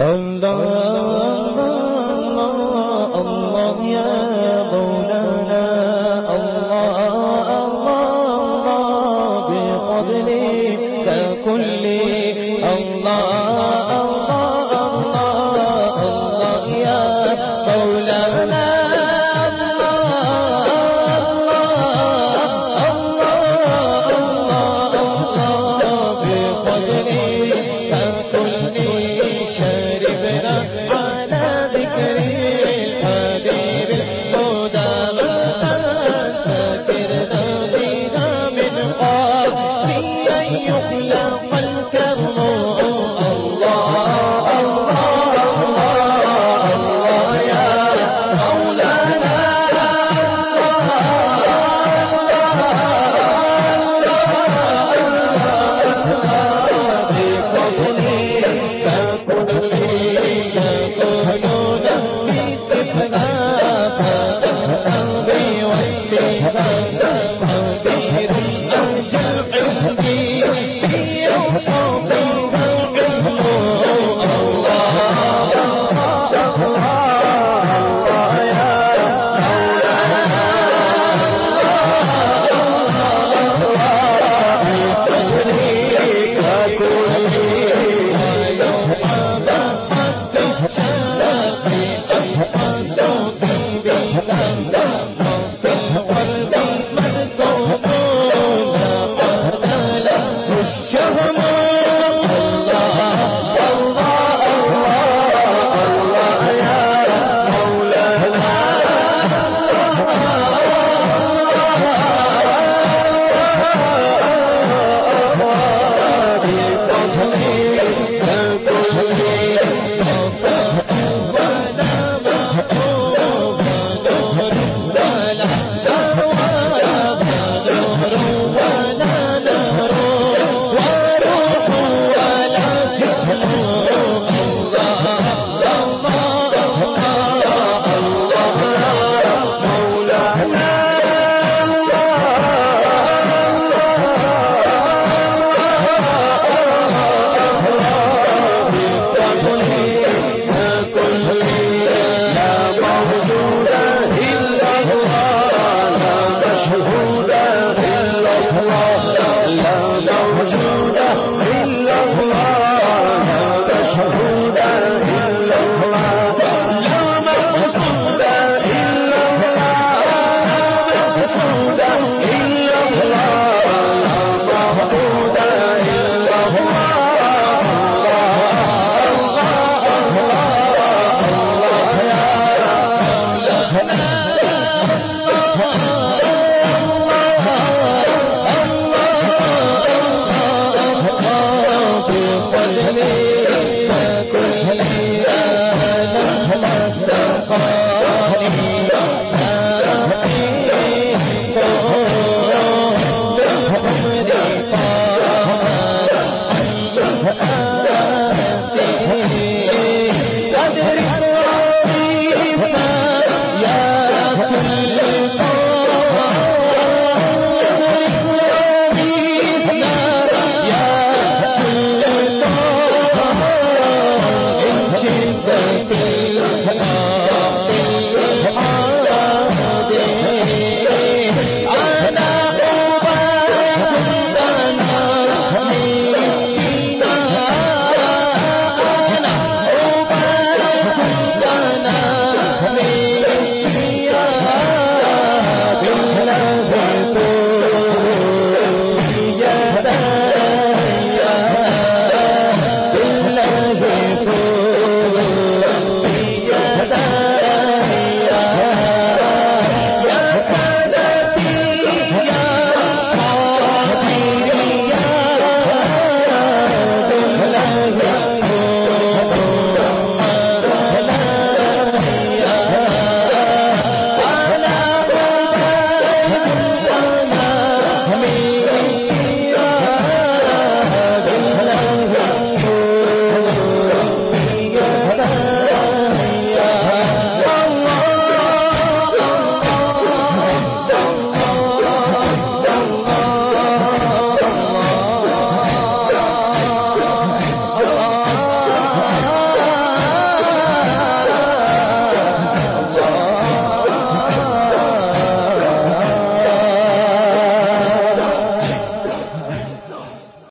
اللہ اللہ اللہ